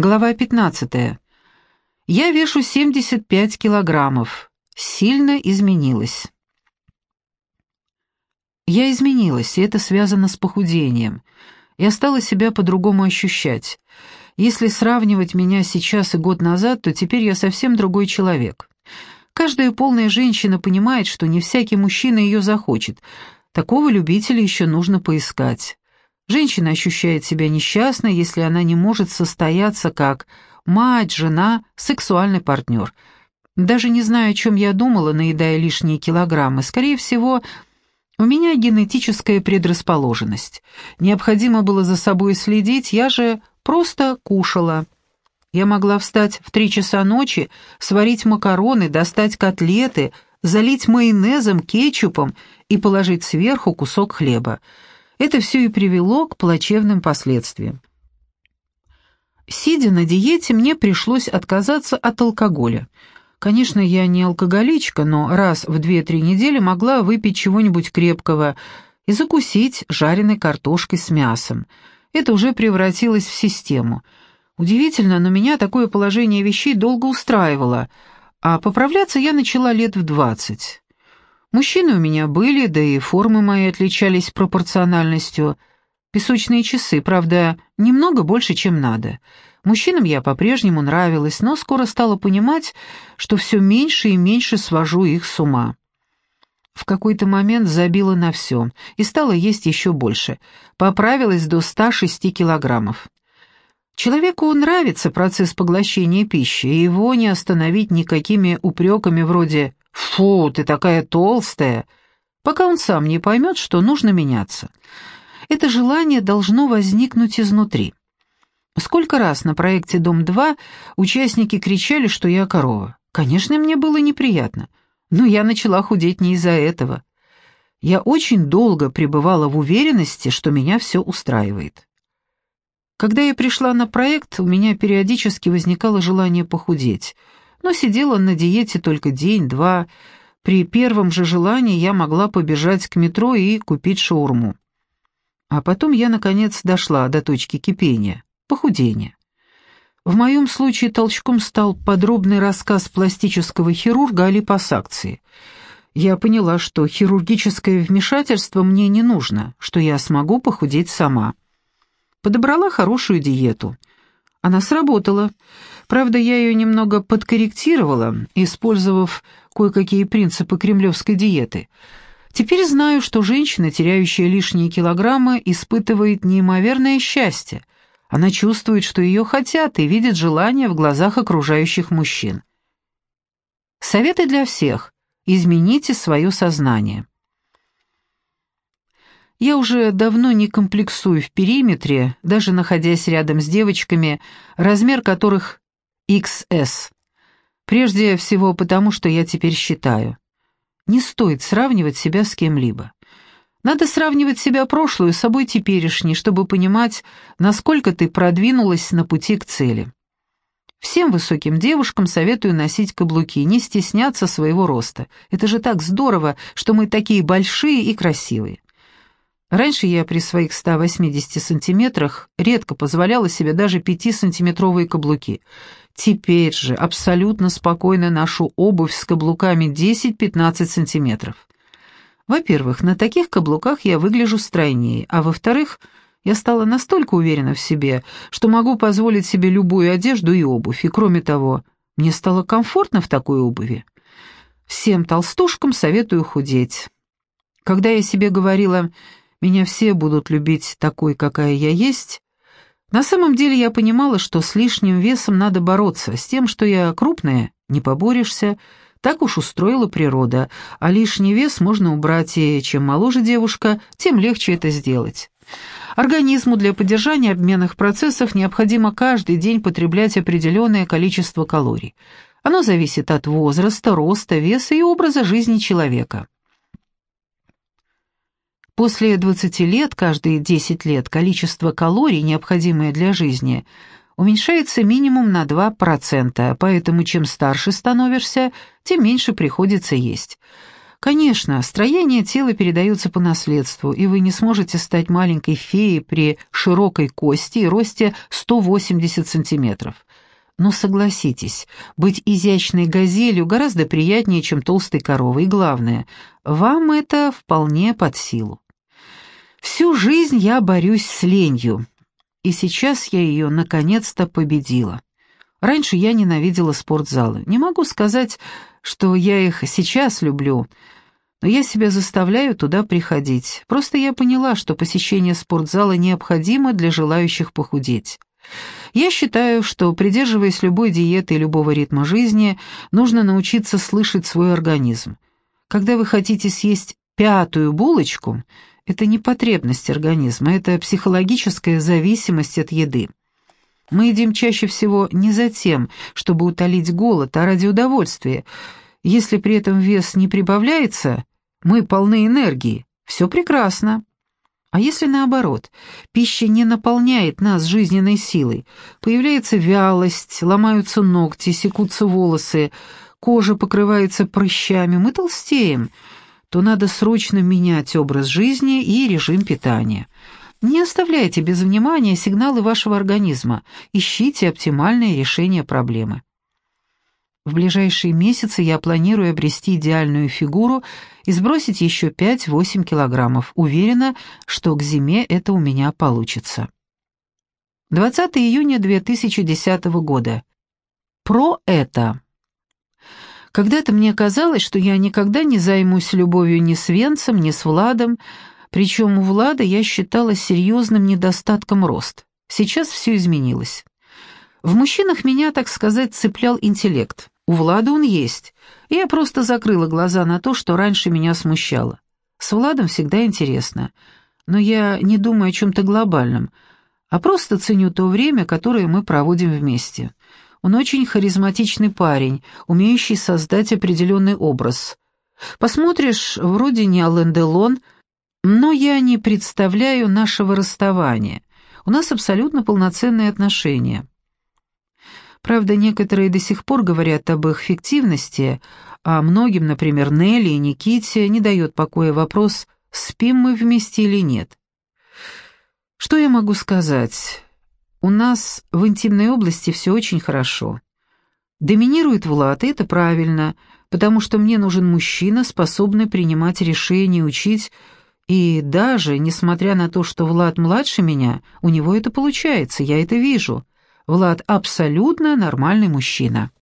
Глава 15. Я вешу 75 килограммов. Сильно изменилась. Я изменилась, и это связано с похудением. Я стала себя по-другому ощущать. Если сравнивать меня сейчас и год назад, то теперь я совсем другой человек. Каждая полная женщина понимает, что не всякий мужчина ее захочет. Такого любителя еще нужно поискать. Женщина ощущает себя несчастной, если она не может состояться как мать, жена, сексуальный партнер. Даже не знаю, о чем я думала, наедая лишние килограммы. Скорее всего, у меня генетическая предрасположенность. Необходимо было за собой следить, я же просто кушала. Я могла встать в три часа ночи, сварить макароны, достать котлеты, залить майонезом, кетчупом и положить сверху кусок хлеба. Это все и привело к плачевным последствиям. Сидя на диете, мне пришлось отказаться от алкоголя. Конечно, я не алкоголичка, но раз в 2-3 недели могла выпить чего-нибудь крепкого и закусить жареной картошкой с мясом. Это уже превратилось в систему. Удивительно, но меня такое положение вещей долго устраивало, а поправляться я начала лет в 20. Мужчины у меня были, да и формы мои отличались пропорциональностью. Песочные часы, правда, немного больше, чем надо. Мужчинам я по-прежнему нравилась, но скоро стала понимать, что все меньше и меньше свожу их с ума. В какой-то момент забила на все и стала есть еще больше. Поправилась до 106 килограммов. Человеку нравится процесс поглощения пищи, и его не остановить никакими упреками вроде «Фу, ты такая толстая!» пока он сам не поймет, что нужно меняться. Это желание должно возникнуть изнутри. Сколько раз на проекте «Дом-2» участники кричали, что я корова. Конечно, мне было неприятно, но я начала худеть не из-за этого. Я очень долго пребывала в уверенности, что меня все устраивает. Когда я пришла на проект, у меня периодически возникало желание похудеть — но сидела на диете только день-два. При первом же желании я могла побежать к метро и купить шаурму. А потом я, наконец, дошла до точки кипения, похудения. В моем случае толчком стал подробный рассказ пластического хирурга о липосакции. Я поняла, что хирургическое вмешательство мне не нужно, что я смогу похудеть сама. Подобрала хорошую диету. Она сработала. Правда, я ее немного подкорректировала, использовав кое-какие принципы кремлевской диеты. Теперь знаю, что женщина, теряющая лишние килограммы, испытывает неимоверное счастье. Она чувствует, что ее хотят, и видит желание в глазах окружающих мужчин. Советы для всех. Измените свое сознание. Я уже давно не комплексую в периметре, даже находясь рядом с девочками, размер которых XS. Прежде всего потому, что я теперь считаю. Не стоит сравнивать себя с кем-либо. Надо сравнивать себя прошлую с собой теперешней, чтобы понимать, насколько ты продвинулась на пути к цели. Всем высоким девушкам советую носить каблуки, не стесняться своего роста. Это же так здорово, что мы такие большие и красивые. Раньше я при своих 180 сантиметрах редко позволяла себе даже 5-сантиметровые каблуки. Теперь же абсолютно спокойно ношу обувь с каблуками 10-15 сантиметров. Во-первых, на таких каблуках я выгляжу стройнее, а во-вторых, я стала настолько уверена в себе, что могу позволить себе любую одежду и обувь, и кроме того, мне стало комфортно в такой обуви. Всем толстушкам советую худеть. Когда я себе говорила меня все будут любить такой, какая я есть, на самом деле я понимала, что с лишним весом надо бороться, с тем, что я крупная, не поборешься, так уж устроила природа, а лишний вес можно убрать, и чем моложе девушка, тем легче это сделать. Организму для поддержания обменных процессов необходимо каждый день потреблять определенное количество калорий. Оно зависит от возраста, роста, веса и образа жизни человека. После 20 лет, каждые 10 лет, количество калорий, необходимое для жизни, уменьшается минимум на 2%, поэтому чем старше становишься, тем меньше приходится есть. Конечно, строение тела передается по наследству, и вы не сможете стать маленькой феей при широкой кости и росте 180 сантиметров. Но согласитесь, быть изящной газелью гораздо приятнее, чем толстой коровой, и главное, вам это вполне под силу. Всю жизнь я борюсь с ленью, и сейчас я ее наконец-то победила. Раньше я ненавидела спортзалы. Не могу сказать, что я их сейчас люблю, но я себя заставляю туда приходить. Просто я поняла, что посещение спортзала необходимо для желающих похудеть. Я считаю, что, придерживаясь любой диеты и любого ритма жизни, нужно научиться слышать свой организм. Когда вы хотите съесть пятую булочку, это не потребность организма, это психологическая зависимость от еды. Мы едим чаще всего не за тем, чтобы утолить голод, а ради удовольствия. Если при этом вес не прибавляется, мы полны энергии. Все прекрасно. А если наоборот, пища не наполняет нас жизненной силой, появляется вялость, ломаются ногти, секутся волосы, кожа покрывается прыщами, мы толстеем – то надо срочно менять образ жизни и режим питания. Не оставляйте без внимания сигналы вашего организма, ищите оптимальное решение проблемы. В ближайшие месяцы я планирую обрести идеальную фигуру и сбросить еще 5-8 килограммов. Уверена, что к зиме это у меня получится. 20 июня 2010 года. Про это. Когда-то мне казалось, что я никогда не займусь любовью ни с Венцем, ни с Владом, причем у Влада я считала серьезным недостатком рост. Сейчас все изменилось. В мужчинах меня, так сказать, цеплял интеллект. У Влада он есть. И я просто закрыла глаза на то, что раньше меня смущало. С Владом всегда интересно. Но я не думаю о чем-то глобальном, а просто ценю то время, которое мы проводим вместе. Он очень харизматичный парень, умеющий создать определенный образ. Посмотришь, вроде не Ален Делон, но я не представляю нашего расставания. У нас абсолютно полноценные отношения. Правда, некоторые до сих пор говорят об их фиктивности, а многим, например, Нелли и Никите, не дает покоя вопрос, спим мы вместе или нет. Что я могу сказать? У нас в интимной области все очень хорошо. Доминирует Влад, и это правильно, потому что мне нужен мужчина, способный принимать решения, учить, и даже, несмотря на то, что Влад младше меня, у него это получается, я это вижу. Влад абсолютно нормальный мужчина.